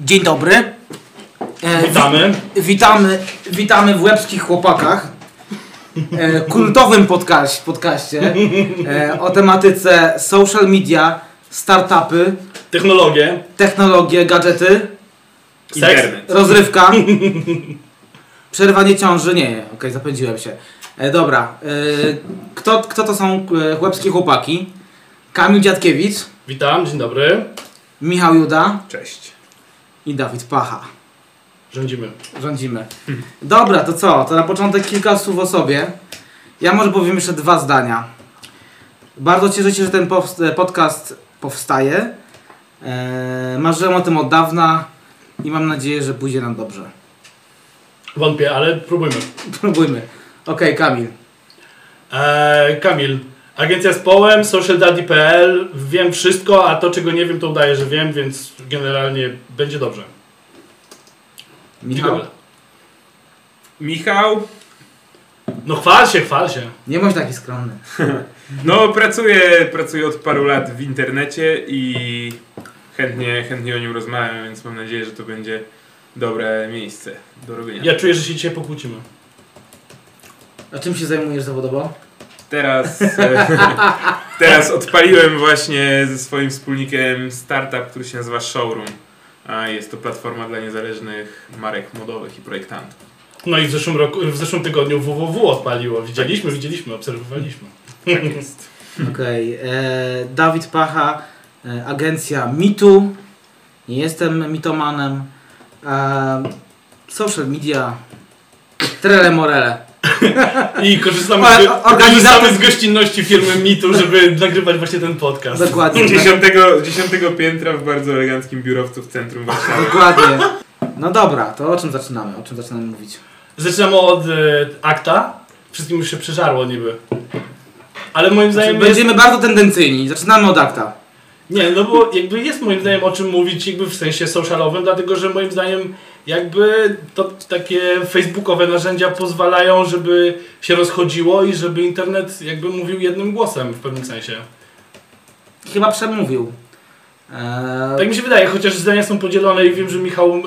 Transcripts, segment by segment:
Dzień dobry. E, wi- Witamy. witamy, witamy w łebskich chłopakach. E, kultowym podcaście, podcaście e, o tematyce social media, startupy, Technologie. technologie, gadżety, Seks. Rozrywka, przerwanie ciąży. Nie, okej, zapędziłem się. E, dobra, e, kto, kto to są e, łebskie chłopaki? Kamil Dziadkiewicz, Witam, dzień dobry. Michał Juda Cześć. I Dawid Pacha. Rządzimy. Rządzimy. Dobra, to co? To na początek kilka słów o sobie. Ja może powiem jeszcze dwa zdania. Bardzo cieszę się, że ten powst- podcast powstaje. Eee, marzyłem o tym od dawna i mam nadzieję, że pójdzie nam dobrze. Wątpię, ale próbujmy. Próbujmy. Okej, Kamil. Eee, Kamil. Agencja z połem, socialdaddy.pl. Wiem wszystko, a to czego nie wiem to udaję, że wiem, więc generalnie będzie dobrze. Michał. Dziękuję. Michał. No chwal się, chwal się. Nie bądź taki skromny. No, pracuję, pracuję od paru lat w internecie i chętnie, chętnie o nim rozmawiam, więc mam nadzieję, że to będzie dobre miejsce do robienia. Ja czuję, że się dzisiaj pokłócimy. A czym się zajmujesz zawodowo? Teraz, e, teraz odpaliłem właśnie ze swoim wspólnikiem startup, który się nazywa Showroom. A jest to platforma dla niezależnych marek modowych i projektantów. No i w zeszłym roku, w zeszłym tygodniu www odpaliło. Widzieliśmy, widzieliśmy, obserwowaliśmy. Tak jest. Okej. e, Dawid Pacha, e, agencja Mitu. Nie jestem mitomanem. E, social media. Trele morele. I korzystamy, z, korzystamy z gościnności firmy Mitu, żeby nagrywać właśnie ten podcast. Dokładnie. Dziesiątego, dziesiątego piętra w bardzo eleganckim biurowcu w centrum Warszawy. Dokładnie. No dobra, to o czym zaczynamy? O czym zaczynamy mówić? Zaczynamy od e, akta. Wszystkim już się przeżarło niby. Ale moim Znaczy, zdaniem jest... będziemy bardzo tendencyjni. Zaczynamy od akta. Nie, no bo jakby jest moim zdaniem o czym mówić jakby w sensie socialowym, dlatego że moim zdaniem jakby to takie facebookowe narzędzia pozwalają, żeby się rozchodziło i żeby internet jakby mówił jednym głosem w pewnym sensie. Chyba przemówił. Eee, Tak mi się wydaje, chociaż zdania są podzielone i wiem, że Michał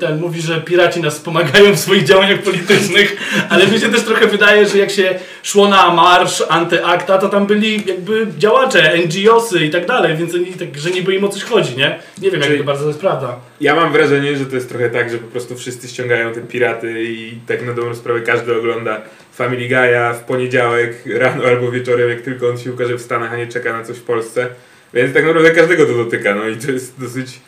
ten mówi, że piraci nas wspomagają w swoich działaniach politycznych, ale mi się też trochę wydaje, że jak się szło na marsz antyakta, to tam byli jakby działacze, NGOsy i tak dalej, więc oni tak, że niby im o coś chodzi, nie? Nie wiem, jak Czyli- to bardzo to jest prawda. Ja mam wrażenie, że to jest trochę tak, że po prostu wszyscy ściągają te piraty i tak na dobrą sprawę każdy ogląda Family Guy'a w poniedziałek rano albo wieczorem, jak tylko on się ukaże w Stanach, a nie czeka na coś w Polsce. Więc tak naprawdę każdego to dotyka, no i to jest dosyć...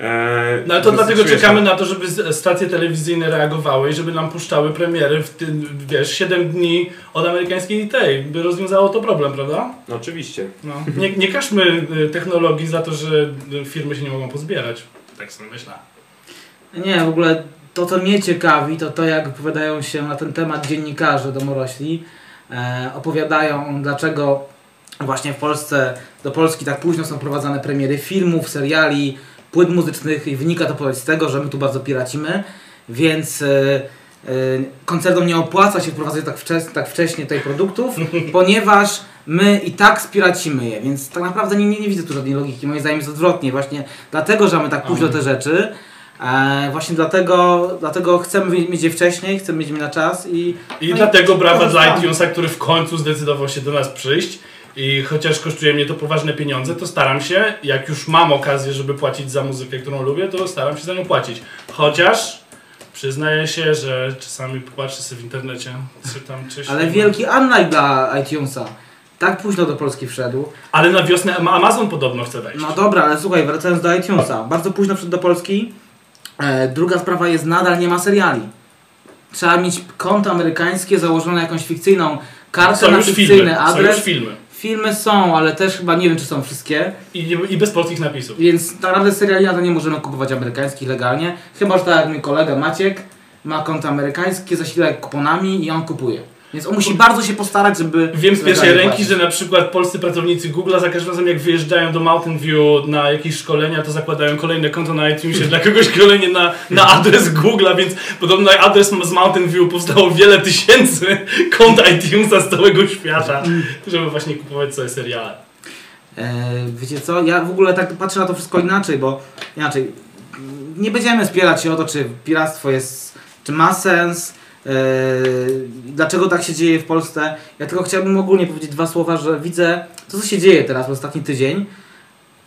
E, No ale to dosyć dlatego śmieszne. czekamy na to, żeby stacje telewizyjne reagowały i żeby nam puszczały premiery w tym, wiesz, 7 dni od amerykańskiej tej, by rozwiązało to problem, prawda? No oczywiście. No. Nie, nie każmy y, technologii za to, że y, firmy się nie mogą pozbierać. Tak sobie myślę. Nie, w ogóle to, co mnie ciekawi, to to, jak wypowiadają się na ten temat dziennikarze domorośli. E, opowiadają, dlaczego właśnie w Polsce, do Polski tak późno są prowadzone premiery filmów, seriali, płyt muzycznych i wynika to powiedz z tego, że my tu bardzo piracimy, więc e, e, koncernom nie opłaca się wprowadzać tak, wczes tak wcześnie tutaj produktów, ponieważ my i tak spiracimy je, więc tak naprawdę nie, nie, nie widzę tu żadnej logiki. Moim zdaniem jest odwrotnie, właśnie dlatego, że mamy tak późno te rzeczy, E, właśnie dlatego, dlatego chcemy mieć je wcześniej, chcemy mieć je na czas i... I no dlatego brawa dla iTunesa, który w końcu zdecydował się do nas przyjść. I chociaż kosztuje mnie to poważne pieniądze, to staram się, jak już mam okazję, żeby płacić za muzykę, którą lubię, to staram się za nią płacić. Chociaż przyznaję się, że czasami popatrzę sobie w internecie, czy tam. Ale wielki unlike dla iTunesa. Tak późno do Polski wszedł. Ale na wiosnę Ama- Amazon podobno chce wejść. No dobra, ale słuchaj, wracając do iTunesa. Bardzo późno wszedł do Polski. E, druga sprawa jest, nadal nie ma seriali. Trzeba mieć konto amerykańskie założone jakąś fikcyjną kartę są na fikcyjny filmy, są adres. już filmy. Filmy są, ale też chyba nie wiem, czy są wszystkie. I, I bez polskich napisów. Więc naprawdę seriali nadal nie możemy kupować amerykańskich legalnie. Chyba, że tak jak mój kolega Maciek ma konto amerykańskie, zasila kuponami i on kupuje. Więc on musi bardzo się postarać, żeby... Wiem z pierwszej ręki, płacić. że na przykład polscy pracownicy Google'a za każdym razem jak wyjeżdżają do Mountain View na jakieś szkolenia, to zakładają kolejne konto na iTunesie dla kogoś kolejnie na, na adres Google'a, więc podobno adres z Mountain View powstało wiele tysięcy kont iTunesa z całego świata, żeby właśnie kupować sobie seriale. E, wiecie co, ja w ogóle tak patrzę na to wszystko inaczej, bo inaczej, nie będziemy spierać się o to, czy piractwo jest, czy ma sens, dlaczego tak się dzieje w Polsce. Ja tylko chciałbym ogólnie powiedzieć dwa słowa, że widzę to, co się dzieje teraz w ostatni tydzień,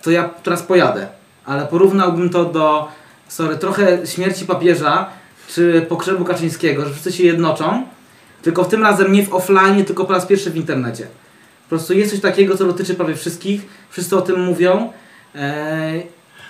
to ja teraz pojadę, ale porównałbym to do, sorry, trochę śmierci papieża, czy pogrzebu Kaczyńskiego, że wszyscy się jednoczą, tylko w tym razem nie w offline, tylko po raz pierwszy w internecie. Po prostu jest coś takiego, co dotyczy prawie wszystkich, wszyscy o tym mówią. Eee,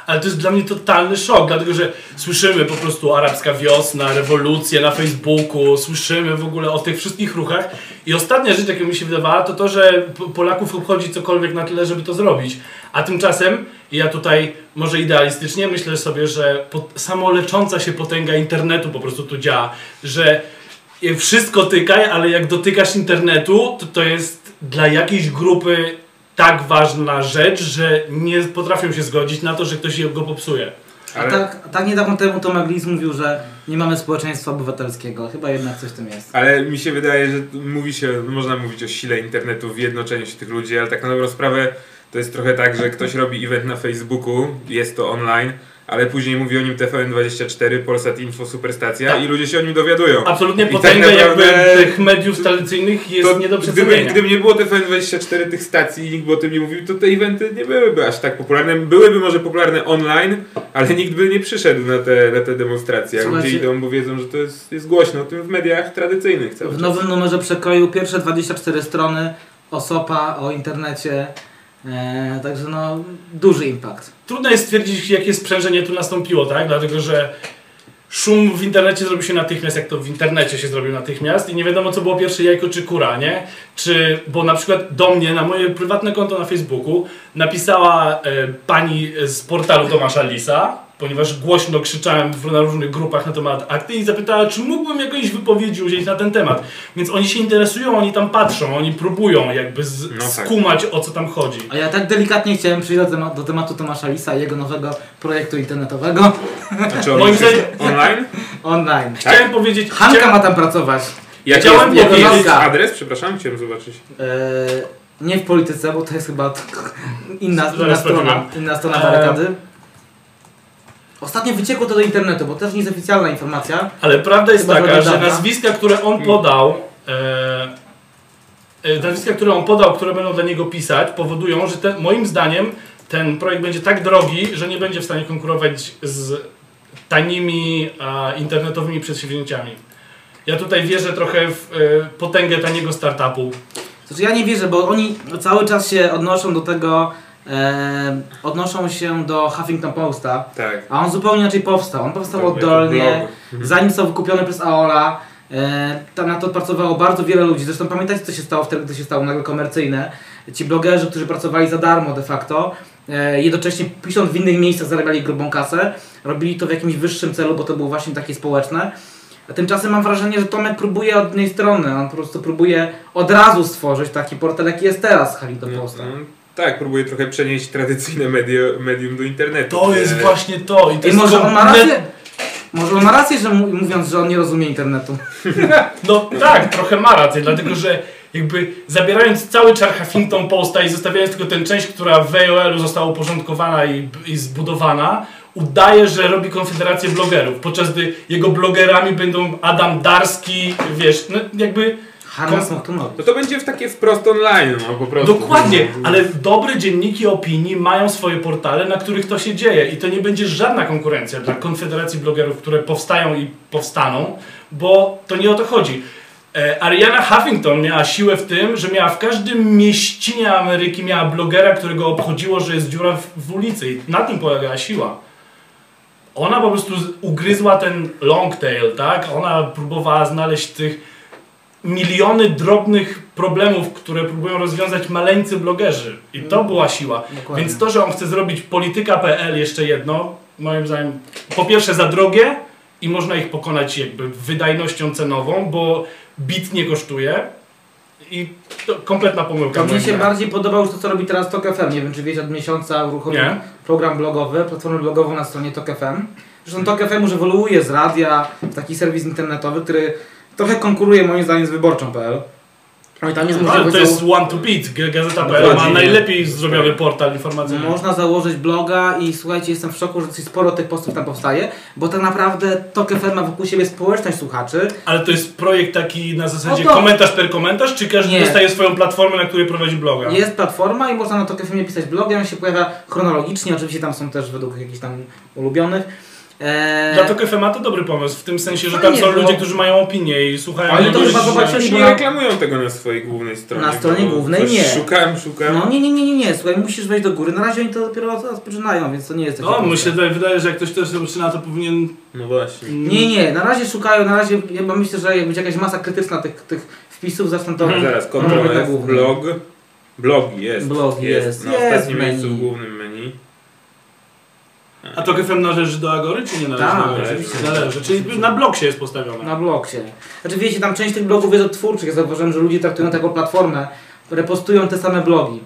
Ale to jest dla mnie totalny szok, dlatego że słyszymy po prostu arabska wiosna, rewolucję na Facebooku, słyszymy w ogóle o tych wszystkich ruchach i ostatnia rzecz, jaka mi się wydawała, to to, że Polaków obchodzi cokolwiek na tyle, żeby to zrobić. A tymczasem, ja tutaj może idealistycznie myślę sobie, że samolecząca się potęga internetu po prostu tu działa, że wszystko tykaj, ale jak dotykasz internetu, to to jest dla jakiejś grupy tak ważna rzecz, że nie potrafią się zgodzić na to, że ktoś go popsuje. a Ale, tak, tak niedawno temu Tomek Lis mówił, że nie mamy społeczeństwa obywatelskiego. Chyba jednak coś w tym jest. ale mi się wydaje, że mówi się, można mówić o sile internetu w jednoczeniu się tych ludzi, ale tak na dobrą sprawę to jest trochę tak, że ktoś robi event na Facebooku, jest to online, ale później mówi o nim TVN24, Polsat Info, Superstacja Tak. i ludzie się o nim dowiadują. Absolutnie I tak potęga naprawdę jakby tych mediów tradycyjnych jest nie do gdyby, przecenienia. gdyby nie było TVN24 tych stacji i nikt by o tym nie mówił, to te eventy nie byłyby aż tak popularne. Byłyby może popularne online, ale nikt by nie przyszedł na te, na te demonstracje. A ludzie Słuchajcie- idą, bo wiedzą, że to jest, jest głośno o tym w mediach tradycyjnych cały W czas. nowym numerze przekroju pierwsze 24 strony osopa o internecie. Eee, także no, duży impact. Trudno jest stwierdzić, jakie sprzężenie tu nastąpiło, tak? Dlatego, że szum w internecie zrobił się natychmiast, jak to w internecie się zrobił natychmiast i nie wiadomo, co było pierwsze, jajko czy kura, nie? Czy, bo na przykład do mnie, na moje prywatne konto na Facebooku napisała e, pani z portalu Tomasza Lisa, ponieważ głośno krzyczałem w, na różnych grupach na temat akty i zapytała, czy mógłbym jakąś wypowiedzi udzielić na ten temat. Więc oni się interesują, oni tam patrzą, oni próbują jakby z, No tak. skumać, o co tam chodzi. A ja tak delikatnie chciałem przyjść do, tema- do tematu Tomasza Lisa i jego nowego projektu internetowego Znaczy on jest online? online. Chciałem powiedzieć... Hanka chciałem- ma tam pracować. Jaki Chciałem jest, powiedzieć- adres? Przepraszam, chciałem zobaczyć. Eee, nie w polityce, bo to jest chyba inna, inna strona, inna strona Eee. Ostatnio wyciekło to do internetu, bo też nie jest oficjalna informacja. Ale prawda jest taka, że dawna. nazwiska, które on podał, e, e, nazwiska, które on podał, które będą dla niego pisać, powodują, że ten, moim zdaniem ten projekt będzie tak drogi, że nie będzie w stanie konkurować z tanimi a, internetowymi przedsięwzięciami. Ja tutaj wierzę trochę w e, potęgę taniego startupu. Znaczy ja nie wierzę, bo oni cały czas się odnoszą do tego, e, odnoszą się do Huffington Posta, Tak. a on zupełnie inaczej powstał. On powstał jako oddolnie, blog. zanim został wykupiony przez Aola. E, tam na to pracowało bardzo wiele ludzi. Zresztą pamiętacie, co się stało wtedy, gdy się stało nagle komercyjne. Ci blogerzy, którzy pracowali za darmo de facto, e, jednocześnie pisząc w innych miejscach zarabiali grubą kasę, robili to w jakimś wyższym celu, bo to było właśnie takie społeczne. A tymczasem mam wrażenie, że Tomek próbuje od jednej strony, on po prostu próbuje od razu stworzyć taki portal, jaki jest teraz Huffington No, Posta. no, tak, próbuję trochę przenieść tradycyjne medio, medium do internetu. To jest właśnie to. I to I jest może on ma rację? Może on ma rację, że mu- mówiąc, że on nie rozumie internetu. No tak, trochę ma rację, dlatego że jakby zabierając cały czar Huffington Posta i zostawiając tylko tę część, która w AOL-u została uporządkowana i, i zbudowana, udaje, że robi konfederację blogerów, podczas gdy jego blogerami będą Adam Darski, wiesz, no jakby Kom- Smoktunowi. No to będzie w takie wprost online, no po prostu. dokładnie, ale dobre dzienniki opinii mają swoje portale, na których to się dzieje i to nie będzie żadna konkurencja dla konfederacji blogerów, które powstają i powstaną, bo to nie o to chodzi. E, Ariana Huffington miała siłę w tym, że miała w każdym mieścinie Ameryki miała blogera, którego obchodziło, że jest dziura w, w ulicy i na tym polegała siła. Ona po prostu ugryzła ten long tail, tak? Ona próbowała znaleźć tych miliony drobnych problemów, które próbują rozwiązać maleńcy blogerzy. I to była siła. Dokładnie. Więc to, że on chce zrobić polityka.pl jeszcze jedno, moim zdaniem, po pierwsze za drogie i można ich pokonać jakby wydajnością cenową, bo bit nie kosztuje i to kompletna pomyłka. To moim się bardziej podobało już to, co robi teraz Tok FM. Nie wiem, czy wiecie, od miesiąca uruchomił program blogowy, platformę blogową na stronie Tok FM. Zresztą Tok FM już ewoluuje z radia w taki serwis internetowy, który trochę konkuruje moim zdaniem z wyborczą.pl. No i tam jest Ale możliwość to jest one to beat. Gazeta.pl ma najlepiej zrobiony portal informacyjny. Można założyć bloga i słuchajcie, jestem w szoku, że coś sporo tych postów tam powstaje, bo tak naprawdę Tok FM ma wokół siebie społeczność słuchaczy. Ale to jest projekt taki na zasadzie No to- komentarz per komentarz, czy każdy Nie. dostaje swoją platformę, na której prowadzi bloga? Jest platforma i można na Tok FM pisać blogi, on się pojawia chronologicznie, oczywiście tam są też według jakichś tam ulubionych. Eee, Dla Tok FM to dobry pomysł, w tym sensie, że tam są ludzie, którzy mają opinię i słuchają... Oni to chyba zobaczyli, nie na- reklamują tego na swojej głównej stronie. Na stronie głównej nie. Szukam, szukam. No nie, nie, nie, nie, nie, słuchaj, musisz wejść do góry. Na razie oni to dopiero rozpoczynają, więc to nie jest takie No, mi się wydaje- wydaje, że jak ktoś też zaczyna, to powinien... No właśnie. Nie, nie, na razie szukają, na razie, ja bo myślę, że będzie jakaś masa krytyczna tych, tych wpisów, zaczną to... No zaraz, głównej. blog. Blogi jest. Blogi jest, Na jest ostatnim miejscu w głównym menu. A Tok FM należy do Agory, czy nie należy Tak, do Agory? oczywiście. Należy, czyli na blog się jest postawione. Na bloksie. Znaczy wiecie, tam część tych blogów jest odtwórczych. Ja zauważyłem, że ludzie traktują to jako platformę, repostują te same blogi.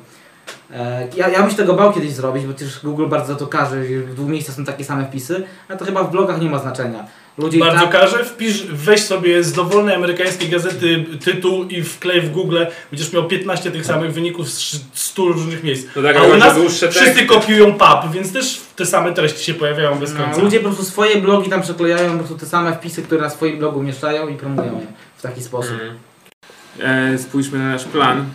E, Ja, ja bym się tego bał kiedyś zrobić, bo też Google bardzo za to każe, że w dwóch miejscach są takie same wpisy, ale to chyba w blogach nie ma znaczenia. Ludzie Bardzo tak, każę, wpisz, weź sobie z dowolnej amerykańskiej gazety tytuł i wklej w Google, będziesz miał 15 tych samych wyników z 100 różnych miejsc. No tak, A ale u nas dłuższe wszyscy teksty. kopiują pub, więc też te same treści się pojawiają bez końca. no, ludzie po prostu swoje blogi tam przeklejają, po prostu te same wpisy, które na swoim blogu mieszczają i promują je w taki sposób. Mhm. E, spójrzmy na nasz plan.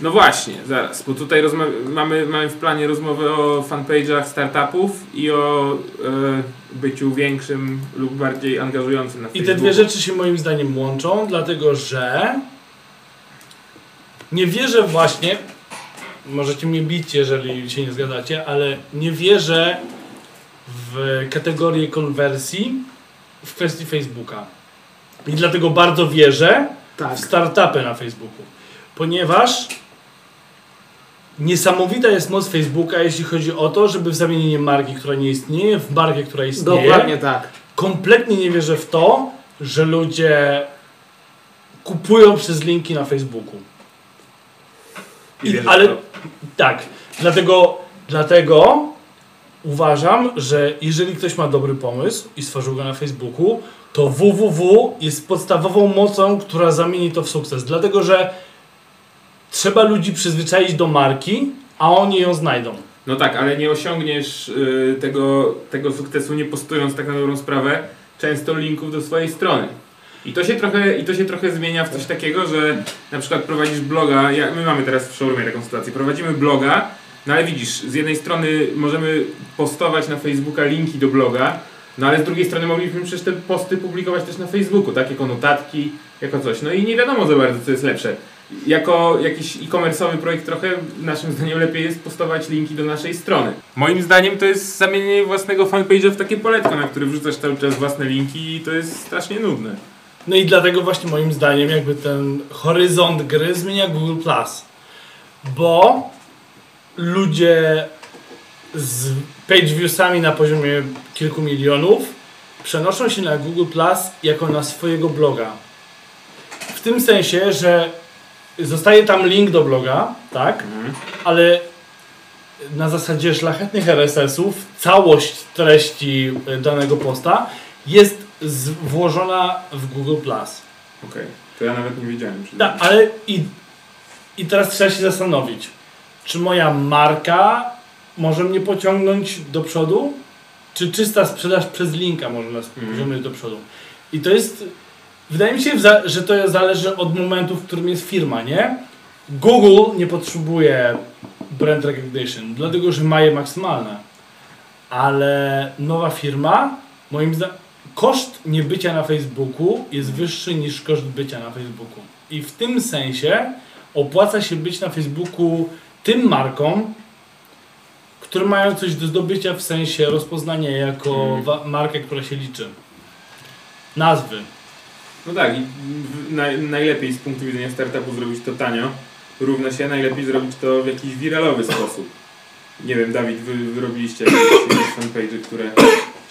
No właśnie, zaraz, bo tutaj mamy, mamy w planie rozmowę o fanpage'ach startupów i o e, byciu większym lub bardziej angażującym na I Facebooku. te dwie rzeczy się moim zdaniem łączą, dlatego że nie wierzę właśnie, możecie mnie bić, jeżeli się nie zgadzacie, ale nie wierzę w kategorię konwersji w kwestii Facebooka. I dlatego bardzo wierzę Tak. w startupy na Facebooku. Ponieważ niesamowita jest moc Facebooka, jeśli chodzi o to, żeby w zamienienie marki, która nie istnieje, w markę, która istnieje Dokładnie tak. kompletnie nie wierzę w to, że ludzie kupują przez linki na Facebooku. I ale tak, dlatego, dlatego uważam, że jeżeli ktoś ma dobry pomysł i stworzył go na Facebooku, to www jest podstawową mocą, która zamieni to w sukces. Dlatego, że trzeba ludzi przyzwyczaić do marki, a oni ją znajdą. No tak, ale nie osiągniesz y, tego, tego sukcesu nie postując tak na dobrą sprawę często linków do swojej strony. I to się trochę, i to się trochę zmienia w coś takiego, że na przykład prowadzisz bloga, ja, my mamy teraz w showroomie taką sytuację, prowadzimy bloga, no ale widzisz, z jednej strony możemy postować na Facebooka linki do bloga, no ale z drugiej strony moglibyśmy przecież te posty publikować też na Facebooku, tak, jako notatki, jako coś. No i nie wiadomo za bardzo, co jest lepsze. Jako jakiś e-commerce'owy projekt trochę naszym zdaniem lepiej jest postować linki do naszej strony. Moim zdaniem to jest zamienienie własnego fanpage'a w takie poletko, na który wrzucasz cały czas własne linki i to jest strasznie nudne. No i dlatego właśnie moim zdaniem jakby ten horyzont gry zmienia Google Plus. Bo ludzie z page viewsami na poziomie kilku milionów przenoszą się na Google Plus jako na swojego bloga. W tym sensie, że zostaje tam link do bloga, tak? Ale na zasadzie szlachetnych RSS-ów całość treści y, danego posta jest włożona w Google Plus. Okej, to ja nawet nie wiedziałem. Tak, ale i, i teraz trzeba się zastanowić, czy moja marka może mnie pociągnąć do przodu, czy czysta sprzedaż przez linka może nas Mhm. pociągnąć do przodu. I to jest, wydaje mi się, że to zależy od momentu, w którym jest firma, nie? Google nie potrzebuje brand recognition, dlatego że ma je maksymalne. Ale nowa firma, moim zdaniem, koszt niebycia na Facebooku jest wyższy niż koszt bycia na Facebooku. I w tym sensie opłaca się być na Facebooku tym markom, które mają coś do zdobycia w sensie rozpoznania jako wa- markę, która się liczy. Nazwy. No tak, i naj, najlepiej z punktu widzenia startupu zrobić to tanio. Równa się najlepiej zrobić to w jakiś wiralowy sposób. Nie wiem, Dawid, wy, wy robiliście jakieś, jakieś fanpage, które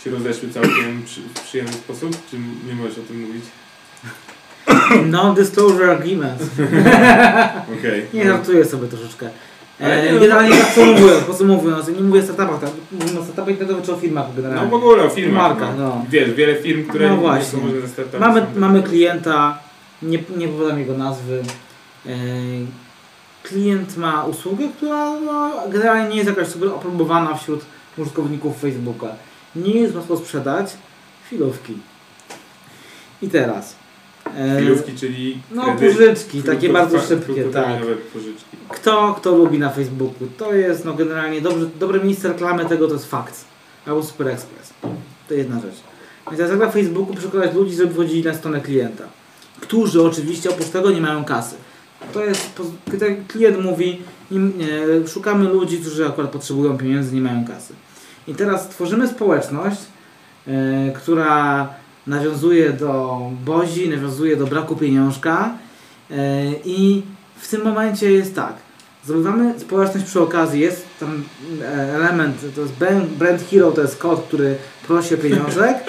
się rozeszły całkiem przy, w przyjemny sposób? Czy nie możesz o tym mówić? Non-disclosure agreement. Okej. Nie, żartuję sobie troszeczkę. E, no generalnie podsumowując, podsumowując, nie mówię o startupach, tak? mówimy o startupach internetowych czy o firmach No generalnie. w ogóle o firmach. Marka, no. Wiesz, wiele firm, które No nie właśnie. są może ze startupem. Mamy, mamy klienta, nie, nie powiadam jego nazwy, E, klient ma usługę, która no, generalnie nie jest jakaś super aprobowana wśród użytkowników Facebooka. Nie jest łatwo sprzedać chwilówki. I teraz. E, Chwilówki, czyli No, kredyt, pożyczki, takie bardzo szybkie, tak. pożyczki. Kto, kto lubi na Facebooku? To jest no generalnie dobrze, dobre miejsce reklamy tego to jest fakt. Albo Super Express. To jedna rzecz. Więc jak na Facebooku przekonać ludzi, żeby wchodzili na stronę klienta. Którzy oczywiście oprócz tego nie mają kasy. To jest, kiedy klient mówi, im, szukamy ludzi, którzy akurat potrzebują pieniędzy, nie mają kasy. I teraz tworzymy społeczność, e, która nawiązuje do bozi, nawiązuje do braku pieniążka e, i w tym momencie jest tak. Zdobywamy społeczność przy okazji, jest tam e, element, to jest brand, hero, to jest kod, który prosi o pieniążek.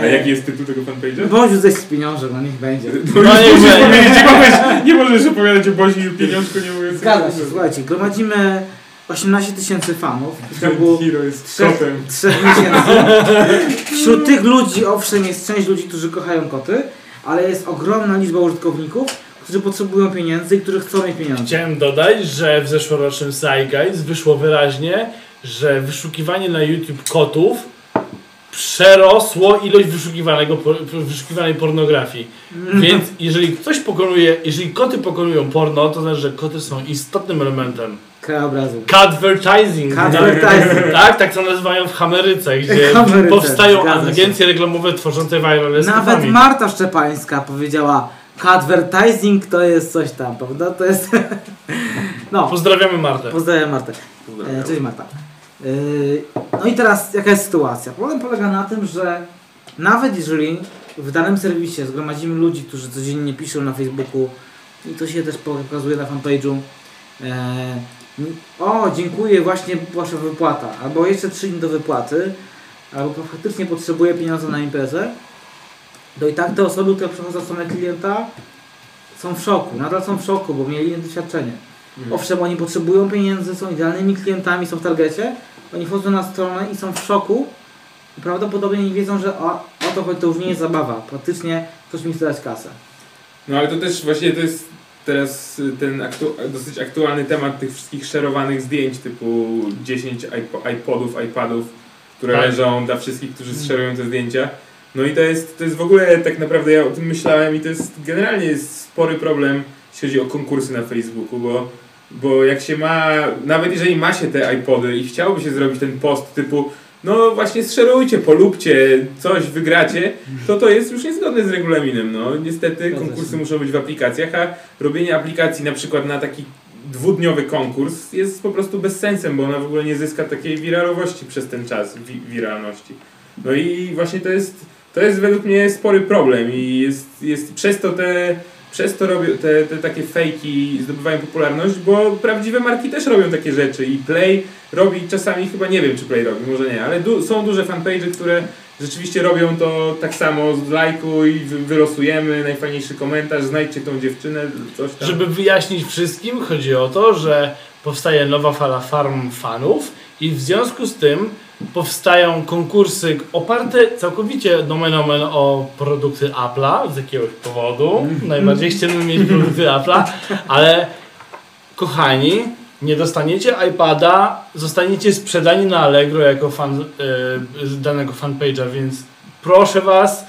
A jaki jest tytuł tego fanpage'a? Boziu ześ z pieniążek, no niech będzie. No No nie, nie musisz będzie. powiedzieć, nie, możesz, nie możesz opowiadać o Bozi i pieniążku, nie mówiąc Zgadza się, słuchajcie, gromadzimy 18 tysięcy fanów ciągu Brand Hero jest trzech, kotem. trzech miesięcy. Wśród tych ludzi, owszem, jest część ludzi, którzy kochają koty, ale jest ogromna liczba użytkowników, którzy potrzebują pieniędzy i którzy chcą mieć pieniądze. Chciałem dodać, że w zeszłorocznym Zeitgeist wyszło wyraźnie, że wyszukiwanie na YouTube kotów przerosło ilość wyszukiwanego, wyszukiwanej pornografii. Więc jeżeli ktoś pokonuje, jeżeli koty pokonują porno, to znaczy, że koty są istotnym elementem. Krajobrazu. Catvertising. Catvertising. Tak, tak to nazywają w Ameryce, gdzie powstają agencje reklamowe tworzące virale z Nawet. Marta Szczepańska powiedziała, advertising to jest coś tam, prawda? To jest... No, Pozdrawiamy Martę. pozdrawiam Martę. E, Cześć Marta. E, No i teraz jaka jest sytuacja? Problem polega na tym, że nawet jeżeli w danym serwisie zgromadzimy ludzi, którzy codziennie piszą na Facebooku i to się też pokazuje na fanpage'u e, o, dziękuję, właśnie wasza wypłata, albo jeszcze 3 dni do wypłaty, albo faktycznie potrzebuję pieniądze na imprezę, to i tak te osoby, które przechodzą stronę klienta są w szoku, nadal są w szoku, bo mieli doświadczenie. Owszem, oni potrzebują pieniędzy, są idealnymi klientami, są w targecie. Oni wchodzą na stronę i są w szoku. I prawdopodobnie nie wiedzą, że o, o to chodzi, to już nie jest zabawa. Praktycznie ktoś mi chce dać kasę. No ale to też właśnie to jest teraz y, ten aktu dosyć aktualny temat tych wszystkich szerowanych zdjęć typu 10 iPo- iPodów, iPadów, które Tak. leżą dla wszystkich, którzy szerują te zdjęcia. No i to jest, to jest w ogóle tak naprawdę ja o tym myślałem i to jest generalnie jest spory problem, jeśli chodzi o konkursy na Facebooku, bo, bo jak się ma, nawet jeżeli ma się te iPody i chciałoby się zrobić ten post typu no właśnie szerujcie, polubcie, coś wygracie, to to jest już niezgodne z regulaminem. No niestety konkursy muszą być w aplikacjach, a robienie aplikacji na przykład na taki dwudniowy konkurs jest po prostu bez sensem, bo ona w ogóle nie zyska takiej wiralowości przez ten czas, wi wiralności. No i właśnie to jest, to jest według mnie spory problem i jest, jest przez to te przez to robią te, te takie fejki zdobywają popularność, bo prawdziwe marki też robią takie rzeczy i Play robi czasami, chyba nie wiem czy Play robi, może nie, ale du są duże fanpage, które rzeczywiście robią to tak samo z lajku i wy wylosujemy najfajniejszy komentarz, znajdźcie tą dziewczynę, coś tam. Żeby wyjaśnić wszystkim, chodzi o to, że powstaje nowa fala farm fanów i w związku z tym powstają konkursy oparte całkowicie nomen omen o produkty Apple'a z jakiegoś powodu. Najbardziej chciałbym mieć produkty Apple'a, ale kochani, nie dostaniecie iPada, zostaniecie sprzedani na Allegro jako fan z danego fanpage'a, więc proszę was,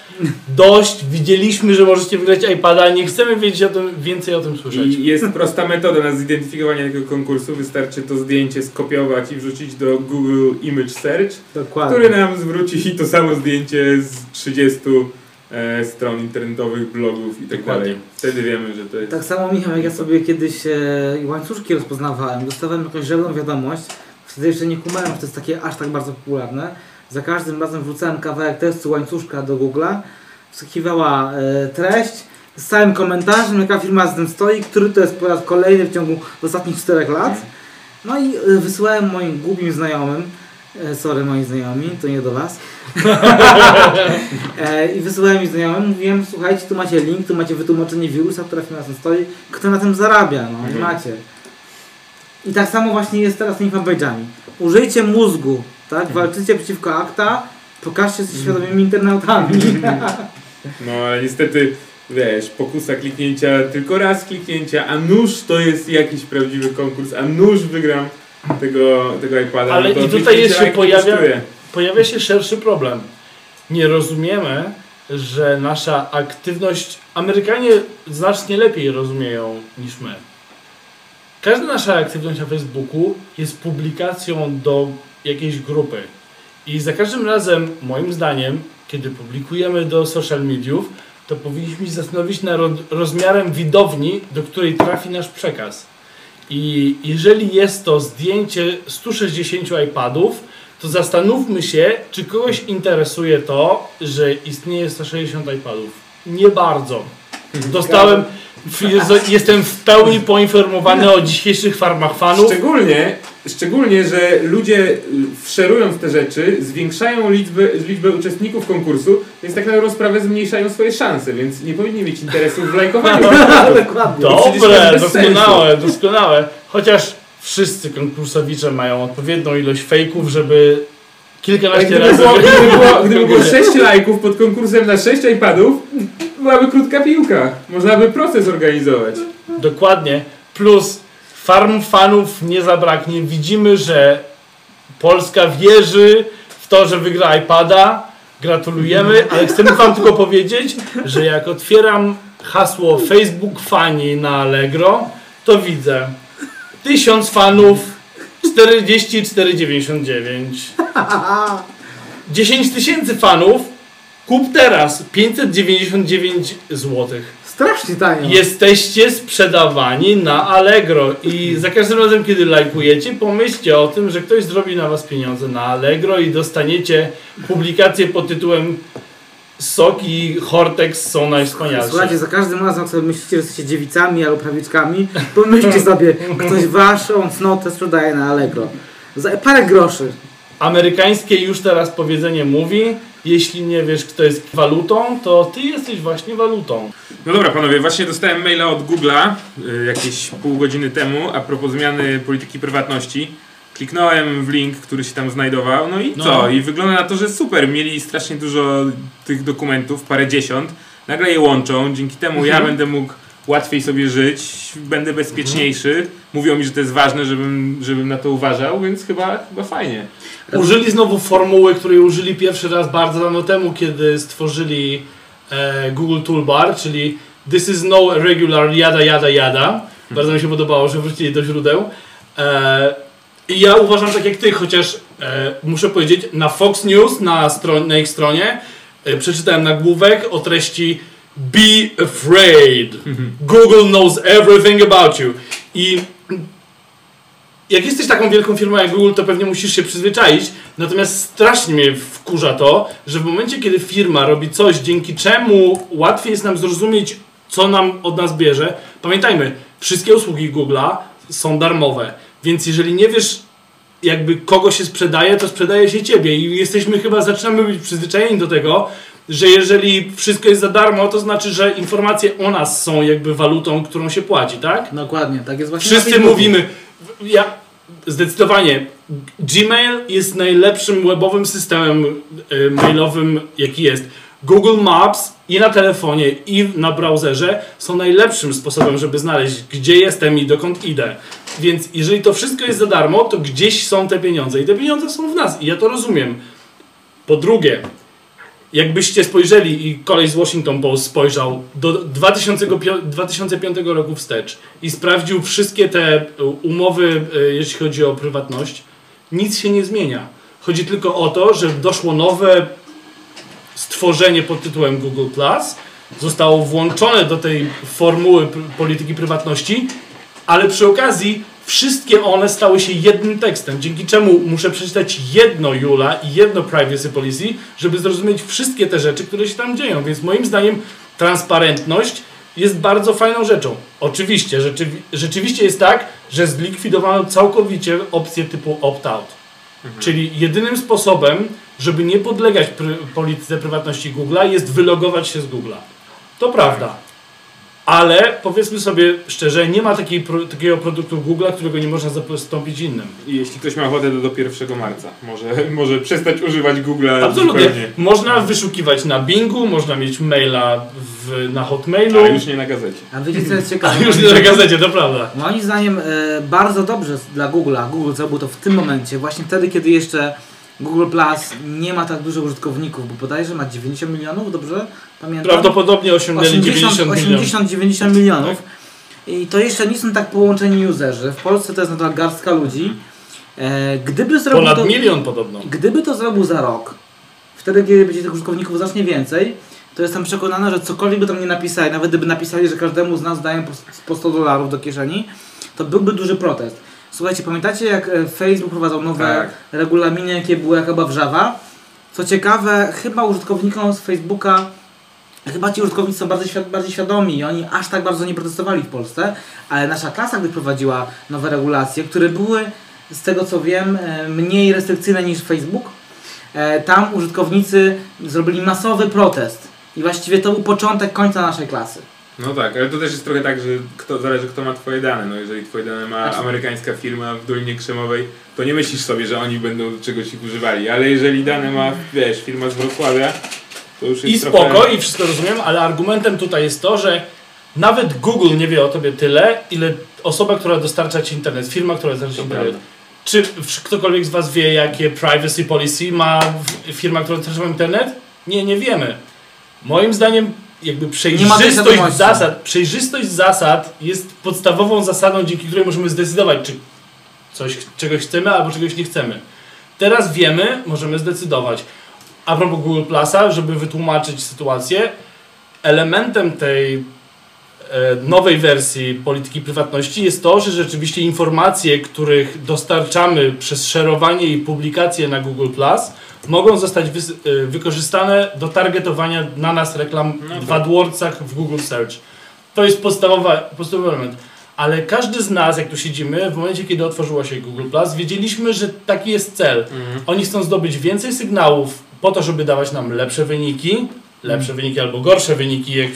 dość, widzieliśmy, że możecie wygrać iPada, nie chcemy wiedzieć o tym, więcej o tym słyszeć. I jest prosta metoda na zidentyfikowanie tego konkursu. Wystarczy to zdjęcie skopiować i wrzucić do Google Image Search, Dokładnie. który nam zwróci to samo zdjęcie z 30 e, stron internetowych, blogów i tak Dokładnie. dalej. Wtedy wiemy, że to jest. Tak samo Michał, jak ja sobie kiedyś e, łańcuszki rozpoznawałem, dostawałem jakąś żelną wiadomość, wtedy jeszcze nie kumałem, że to jest takie aż tak bardzo popularne. Za każdym razem wrzucałem kawałek tekstu łańcuszka do Google'a, wskakiwała e, treść z całym komentarzem, jaka firma z tym stoi, który to jest po raz kolejny w ciągu ostatnich 4 lat. No i e, wysyłałem moim głupim znajomym, e, sorry moi znajomi, to nie do was, I wysyłałem mi znajomym, mówiłem, słuchajcie, tu macie link, tu macie wytłumaczenie wirusa, która firma na tym stoi, kto na tym zarabia, no Mhm. macie. I tak samo właśnie jest teraz z tymi fanpage'ami. Użyjcie mózgu, tak? Walczycie przeciwko akta, pokażcie się świadomymi internautami. No ale niestety wiesz, pokusa kliknięcia, tylko raz kliknięcia, a nuż to jest jakiś prawdziwy konkurs, a nuż wygram tego, tego iPada. Ale no to i tutaj jeszcze pojawia- pojawia się szerszy problem. Nie rozumiemy, że nasza aktywność. Amerykanie znacznie lepiej rozumieją niż my. Każda nasza aktywność na Facebooku jest publikacją do jakiejś grupy. I za każdym razem, moim zdaniem, kiedy publikujemy do social mediów, to powinniśmy się zastanowić nad ro- rozmiarem widowni, do której trafi nasz przekaz. I jeżeli jest to zdjęcie 160 iPadów, to zastanówmy się, czy kogoś interesuje to, że istnieje 160 iPadów. Nie bardzo. Dostałem, jestem w pełni poinformowany o dzisiejszych farmach fanów. Szczególnie, szczególnie, że ludzie y, wszerując te rzeczy, zwiększają liczbę, liczbę uczestników konkursu, więc tak na dobrą sprawę zmniejszają swoje szanse, więc nie powinni mieć interesu w lajkowaniu. Dokładnie. To przecież to Dobre, doskonałe, doskonałe. Chociaż wszyscy konkursowicze mają odpowiednią ilość fejków, żeby kilkanaście Gdyby razy było, gdyby było, gdyby było konkursem. 6 lajków pod konkursem na 6 iPadów, byłaby krótka piłka. Można by proces organizować. Dokładnie. Plus farm fanów nie zabraknie. Widzimy, że Polska wierzy w to, że wygra iPada. Gratulujemy, ale chcemy wam tylko powiedzieć, że jak otwieram hasło Facebook fani na Allegro, to widzę 1000 fanów 44,99 10 tysięcy fanów kup teraz 599 złotych. Strasznie tanio. Jesteście sprzedawani na Allegro i za każdym razem, kiedy lajkujecie, pomyślcie o tym, że ktoś zrobi na was pieniądze na Allegro i dostaniecie publikację pod tytułem Sok i Hortex są najwspanialsze. Słuchajcie, za każdym razem, jak sobie myślicie, że jesteście dziewicami albo prawiczkami, pomyślcie sobie, ktoś waszą cnotę sprzedaje na Allegro. Za parę groszy. Amerykańskie już teraz powiedzenie mówi, jeśli nie wiesz kto jest walutą, to ty jesteś właśnie walutą. No dobra panowie, właśnie dostałem maila od Google'a y, jakieś pół godziny temu a propos zmiany polityki prywatności. Kliknąłem w link, który się tam znajdował, no i No. co? I wygląda na to, że super. Mieli strasznie dużo tych dokumentów, parę dziesiąt. Nagle je łączą, dzięki temu ja będę mógł łatwiej sobie żyć, będę bezpieczniejszy. Mówią mi, że to jest ważne, żebym, żebym na to uważał, więc chyba, chyba fajnie. Użyli znowu formuły, której użyli pierwszy raz bardzo dawno temu, kiedy stworzyli e, Google Toolbar, czyli this is no regular yada yada yada. Bardzo mi się podobało, że wrócili do źródeł. E, ja uważam tak jak ty, chociaż e, muszę powiedzieć, na Fox News, na, stron- na ich stronie, e, przeczytałem nagłówek o treści Be afraid. Google knows everything about you. I jak jesteś taką wielką firmą jak Google, to pewnie musisz się przyzwyczaić. Natomiast strasznie mnie wkurza to, że w momencie, kiedy firma robi coś, dzięki czemu łatwiej jest nam zrozumieć, co nam od nas bierze. Pamiętajmy, wszystkie usługi Google'a są darmowe. Więc jeżeli nie wiesz, jakby kogo się sprzedaje, to sprzedaje się ciebie. I jesteśmy chyba, zaczynamy być przyzwyczajeni do tego, że jeżeli wszystko jest za darmo, to znaczy, że informacje o nas są jakby walutą, którą się płaci, tak? Dokładnie, tak jest właśnie. Wszyscy mówimy, ja zdecydowanie Gmail jest najlepszym webowym systemem y, mailowym, jaki jest. Google Maps i na telefonie, i na browserze są najlepszym sposobem, żeby znaleźć, gdzie jestem i dokąd idę. Więc jeżeli to wszystko jest za darmo, to gdzieś są te pieniądze. I te pieniądze są w nas. I ja to rozumiem. Po drugie, jakbyście spojrzeli i koleś z Washington Post spojrzał do 2005, 2005 roku wstecz i sprawdził wszystkie te e, umowy, e, jeśli chodzi o prywatność, nic się nie zmienia. Chodzi tylko o to, że doszło nowe stworzenie pod tytułem Google Plus, zostało włączone do tej formuły polityki prywatności, ale przy okazji wszystkie one stały się jednym tekstem, dzięki czemu muszę przeczytać jedno Jula i jedno Privacy Policy, żeby zrozumieć wszystkie te rzeczy, które się tam dzieją. Więc moim zdaniem transparentność jest bardzo fajną rzeczą. Oczywiście, rzeczywi- rzeczywiście jest tak, że zlikwidowano całkowicie opcję typu opt-out. Czyli jedynym sposobem, żeby nie podlegać pry- polityce prywatności Google'a jest wylogować się z Google'a. To prawda. Ale powiedzmy sobie szczerze, nie ma takiej, pro, takiego produktu Google'a, którego nie można zastąpić innym. I jeśli ktoś ma ochotę, to do 1 marca. Może, może przestać używać Google'a Absolutnie. zupełnie. Można wyszukiwać na Bingu, można mieć maila w, na Hotmailu. A już nie na gazecie. A wiecie co jest A ciekawe? już nie na gazecie, to prawda. Moim zdaniem e, bardzo dobrze dla Google'a. Google zrobił to w tym momencie, właśnie wtedy, kiedy jeszcze Google Plus nie ma tak dużo użytkowników, bo bodajże ma 90 milionów, dobrze pamiętam? Prawdopodobnie osiągnęli 90 milionów. 80-90 milionów. I to jeszcze nie są tak połączeni userzy. W Polsce to jest nadal garstka ludzi. E, gdyby zrobił Ponad to, milion podobno. Gdyby to zrobił za rok, wtedy kiedy będzie tych użytkowników znacznie więcej, to jestem przekonany, że cokolwiek by tam nie napisali, nawet gdyby napisali, że każdemu z nas dają po 100 dolarów do kieszeni, to byłby duży protest. Słuchajcie, pamiętacie jak e, Facebook wprowadzał nowe Tak. regulaminy, jakie były jak chyba wrzawa? Co ciekawe, chyba użytkownikom z Facebooka, chyba ci użytkownicy są bardzo, świad- bardziej świadomi i oni aż tak bardzo nie protestowali w Polsce, ale nasza klasa, gdy prowadziła nowe regulacje, które były, z tego co wiem, e, mniej restrykcyjne niż Facebook, e, tam użytkownicy zrobili masowy protest. I właściwie to był początek końca naszej klasy. No tak, ale to też jest trochę tak, że kto, zależy kto ma twoje dane. No jeżeli twoje dane ma amerykańska firma w Dolinie Krzemowej, to nie myślisz sobie, że oni będą czegoś ich używali. Ale jeżeli dane ma, wiesz, firma z Wrocławia, to już jest I trochę... spoko, i wszystko rozumiem, ale argumentem tutaj jest to, że nawet Google nie wie o tobie tyle, ile osoba, która dostarcza ci internet, firma, która dostarcza ci internet. prawda. Czy ktokolwiek z Was wie, jakie privacy policy ma firma, która dostarcza internet? Nie, nie wiemy. Moim zdaniem jakby przejrzystość zasad, przejrzystość zasad jest podstawową zasadą, dzięki której możemy zdecydować, czy coś, czegoś chcemy albo czegoś nie chcemy. Teraz wiemy, możemy zdecydować. A propos Google Plusa, żeby wytłumaczyć sytuację, elementem tej e, nowej wersji polityki prywatności jest to, że rzeczywiście informacje, których dostarczamy przez szerowanie i publikacje na Google Plus, mogą zostać wys- e, wykorzystane do targetowania na nas reklam No tak. w AdWordsach w Google Search. To jest podstawowa, podstawowy element. Ale każdy z nas, jak tu siedzimy, w momencie, kiedy otworzyło się Google Plus, wiedzieliśmy, że taki jest cel. Mhm. Oni chcą zdobyć więcej sygnałów po to, żeby dawać nam lepsze wyniki, lepsze wyniki albo gorsze wyniki, jak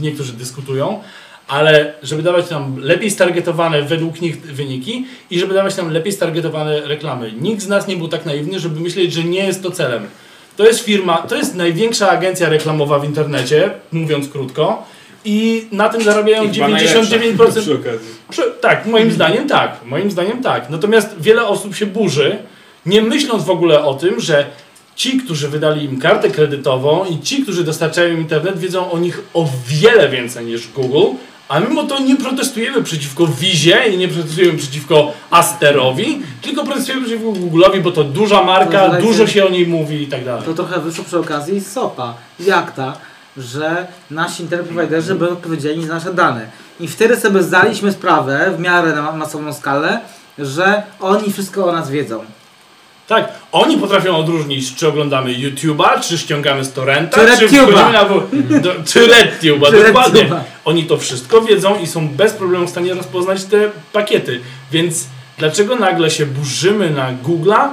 niektórzy dyskutują, ale żeby dawać nam lepiej stargetowane według nich wyniki i żeby dawać nam lepiej stargetowane reklamy. Nikt z nas nie był tak naiwny, żeby myśleć, że nie jest to celem. To jest firma, to jest największa agencja reklamowa w internecie, mówiąc krótko, i na tym zarabiają I chyba 99%. najlepsza Przy okazji. Prze- Tak, moim zdaniem tak. Moim zdaniem tak. Natomiast wiele osób się burzy, nie myśląc w ogóle o tym, że ci, którzy wydali im kartę kredytową i ci, którzy dostarczają im internet, wiedzą o nich o wiele więcej niż Google, a mimo to nie protestujemy przeciwko Wizie i nie protestujemy przeciwko Asterowi, tylko protestujemy przeciwko Google'owi, bo to duża marka, To dużo się o niej mówi i tak dalej. To trochę wyszło przy okazji SOPA, jak ta, że nasi internet providerzy będą odpowiedzialni za nasze dane. I wtedy sobie zdaliśmy sprawę, w miarę na masową skalę, że oni wszystko o nas wiedzą. Tak, oni potrafią odróżnić, czy oglądamy YouTube'a, czy ściągamy z torrenta, Czy wchodzimy na... Do, czy RedTube'a, dokładnie. Oni to wszystko wiedzą i są bez problemu w stanie rozpoznać te pakiety. Więc dlaczego nagle się burzymy na Google'a?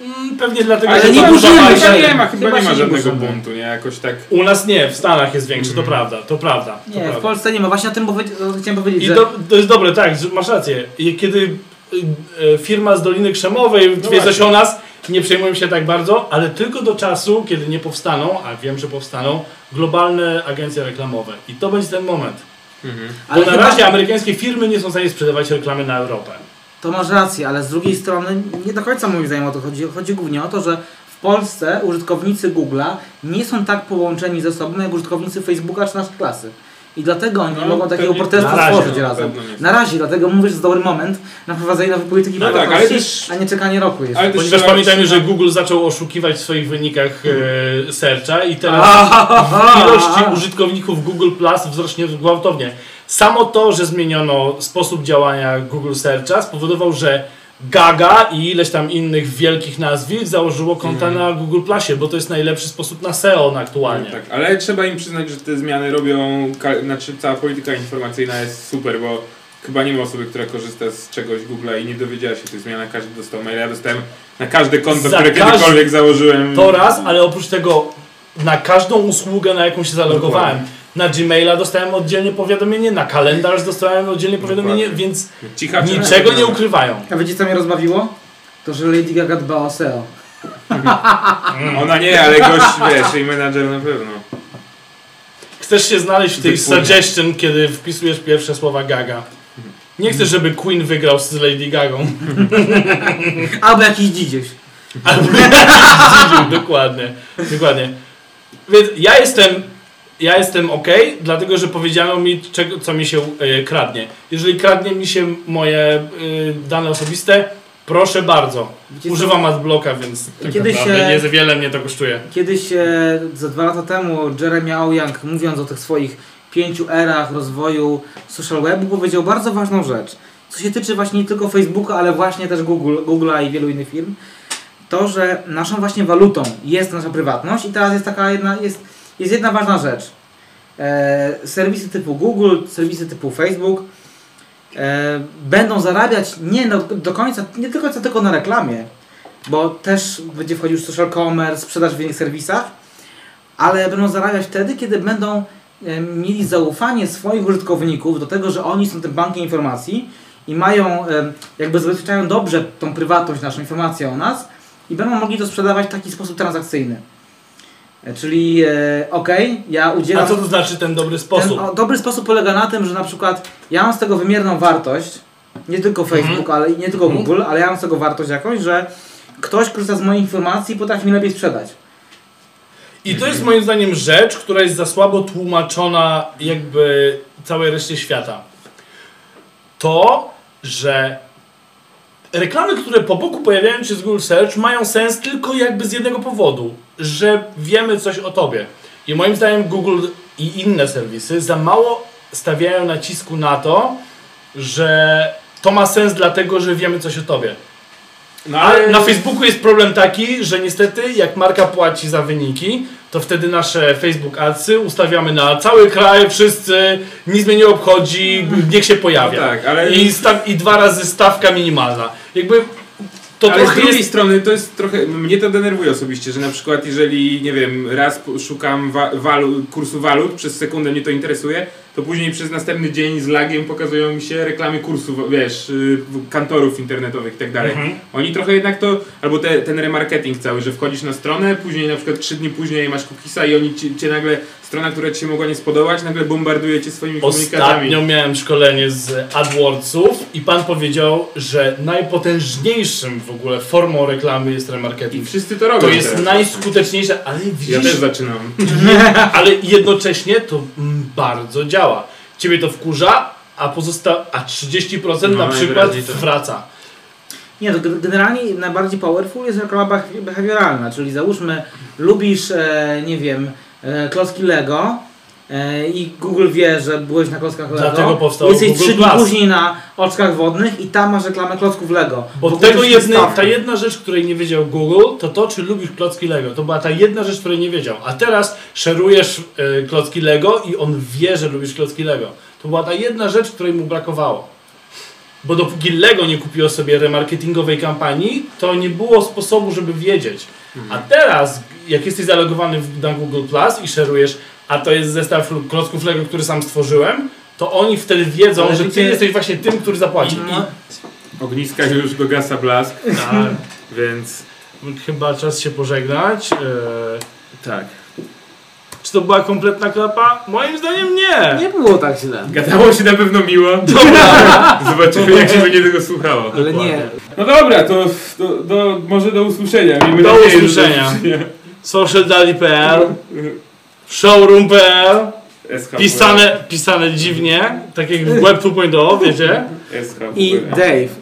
Mm, pewnie dlatego, Ale że nie burzymy się. Chyba nie ma, chyba Chyba nie ma nie żadnego burzymy. buntu, nie? Jakoś tak... U nas nie, w Stanach jest większy, to Mhm. prawda, to prawda. To Nie, w prawda. Polsce nie ma. Właśnie o tym chciałem powiedzieć, I że to, to jest dobre, tak, masz rację. I Kiedy firma z Doliny Krzemowej wie coś właśnie. o nas, nie przejmują się tak bardzo, ale tylko do czasu, kiedy nie powstaną, a wiem, że powstaną, globalne agencje reklamowe. I to będzie ten moment. Mhm. Bo Ale na razie amerykańskie firmy nie są w stanie sprzedawać reklamy na Europę. To masz rację, ale z drugiej strony nie do końca moim zdaniem o to chodzi. Chodzi głównie o to, że w Polsce użytkownicy Google'a nie są tak połączeni ze sobą jak użytkownicy Facebooka czy naszej klasy. I dlatego oni No, nie mogą takiego protestu stworzyć no, razem. Na razie, dlatego mówię, że to jest dobry moment na wprowadzenie nowej polityki No tak, ale też- a nie czekanie roku jeszcze. ale też Ponieważ pamiętajmy, że Google zaczął oszukiwać w swoich wynikach e, searcha i teraz ilości użytkowników Google Plus wzrośnie gwałtownie. Samo to, że zmieniono sposób działania Google Searcha spowodował, że Gaga i ileś tam innych wielkich nazwisk założyło konta Mhm. na Google Plusie, bo to jest najlepszy sposób na SEO na aktualnie. Tak, ale trzeba im przyznać, że te zmiany robią, znaczy cała polityka informacyjna jest super, bo chyba nie ma osoby, która korzysta z czegoś Google'a i nie dowiedziała się tych zmian, a każdy dostał maila. Ja dostałem na każde konto, Za które kiedykolwiek założyłem. To raz, ale oprócz tego na każdą usługę, na jaką się zalogowałem. Na Gmaila dostałem oddzielnie powiadomienie, na kalendarz dostałem oddzielnie powiadomienie, Dokładnie. więc Cichacze. niczego nie ukrywają. A wiecie co mnie rozbawiło? To, że Lady Gaga dba o SEO. Ona nie, ale gość, wiesz, jej menadżer na pewno. Chcesz się znaleźć w tej Wypłynie. suggestion, kiedy wpisujesz pierwsze słowa Gaga. Nie chcesz, żeby Queen wygrał z Lady Gagą. Albo jakiś dzidzieś. Albo dokładnie, dokładnie. Więc ja jestem, ja jestem ok, dlatego że powiedziano mi, czego, co mi się e, kradnie. Jeżeli kradnie mi się moje e, dane osobiste, proszę bardzo. Co? Używam adblocka, więc tak Kiedyś naprawdę się- nie za wiele mnie to kosztuje. Kiedyś e, za dwa lata temu Jeremy Aouyang mówiąc o tych swoich pięciu erach rozwoju social webu powiedział bardzo ważną rzecz, co się tyczy właśnie nie tylko Facebooka, ale właśnie też Google, Google'a i wielu innych firm. To, że naszą właśnie walutą jest nasza prywatność i teraz jest taka jedna, jest, jest jedna ważna rzecz. E, serwisy typu Google, serwisy typu Facebook e, będą zarabiać nie do, do końca, nie tylko, tylko na reklamie, bo też będzie wchodził social commerce, sprzedaż w innych serwisach, ale będą zarabiać wtedy, kiedy będą e, mieli zaufanie swoich użytkowników do tego, że oni są tym bankiem informacji i mają, e, jakby zabezpieczają dobrze tą prywatność, naszą informację o nas i będą mogli to sprzedawać w taki sposób transakcyjny. Czyli, e, ok, ja udzielam... A co to znaczy ten dobry sposób? Ten o, dobry sposób polega na tym, że na przykład ja mam z tego wymierną wartość, nie tylko Facebook, ale i nie tylko Mhm. Google, ale ja mam z tego wartość jakąś, że ktoś korzysta z moich informacji i potrafi mi lepiej sprzedać. I to jest moim zdaniem rzecz, która jest za słabo tłumaczona jakby całej reszcie świata. To, że reklamy, które po boku pojawiają się z Google Search mają sens tylko jakby z jednego powodu, że wiemy coś o tobie. I moim zdaniem Google i inne serwisy za mało stawiają nacisku na to, że to ma sens dlatego, że wiemy coś o tobie. No Ale na Facebooku jest problem taki, że niestety jak marka płaci za wyniki, to wtedy nasze Facebook Adsy ustawiamy na cały kraj, wszyscy, nic mnie nie obchodzi, niech się pojawia. No tak, ale- I, I dwa razy stawka minimalna. Jakby to Ale z drugiej jest... strony to jest trochę, mnie to denerwuje osobiście, że na przykład jeżeli, nie wiem, raz szukam wa walu, kursu walut, przez sekundę mnie to interesuje, to później przez następny dzień z lagiem pokazują mi się reklamy kursów, wiesz, y, kantorów internetowych i tak dalej. Mhm. Oni trochę jednak to, albo te, ten remarketing cały, że wchodzisz na stronę, później na przykład trzy dni później masz cookiesa i oni ci, cię nagle, strona, która ci się mogła nie spodobać, nagle bombarduje cię swoimi komunikatami. Ostatnio miałem szkolenie z AdWordsów i pan powiedział, że najpotężniejszym w ogóle formą reklamy jest I remarketing. wszyscy to robią To jest teraz. najskuteczniejsze, ale widzisz, Ja też zaczynam. ale jednocześnie to bardzo działa. Ciebie to wkurza, a pozosta a 30% No, na przykład wraca. Nie, to ge- generalnie najbardziej powerful jest reklama behawi- behawioralna, czyli załóżmy, lubisz, e, nie wiem, e, klocki Lego i Google wie, że byłeś na klockach Lego. Dlatego powstał Jesteś trzy dni później na oczkach wodnych i tam masz reklamę klocków Lego. Bo tego jednej, ta jedna rzecz, której nie wiedział Google, to to, czy lubisz klocki Lego. To była ta jedna rzecz, której nie wiedział. A teraz szerujesz e, klocki Lego i on wie, że lubisz klocki Lego. To była ta jedna rzecz, której mu brakowało. Bo dopóki Lego nie kupiło sobie remarketingowej kampanii, to nie było sposobu, żeby wiedzieć. A teraz, jak jesteś zalogowany na Google Plus i szerujesz, a to jest zestaw klocków Lego, który sam stworzyłem, to oni wtedy wiedzą, Ale że ty jesteś właśnie tym, który zapłaci. No, Ogniska już dogasa blask, Tak. więc Chyba czas się pożegnać. Eee, tak. czy to była kompletna klapa? Moim zdaniem nie. nie było tak źle. Gadało się na pewno miło. Dobra. Zobaczymy jak się będzie tego słuchało. Ale nie. No dobra, to do, do, może do usłyszenia. Miejmy Do nadzieję, usłyszenia. usłyszenia. Socialdali.pl Showroom.pl SH. Pisane, pisane dziwnie, tak jak w Web 2.0, wiecie? I Dave,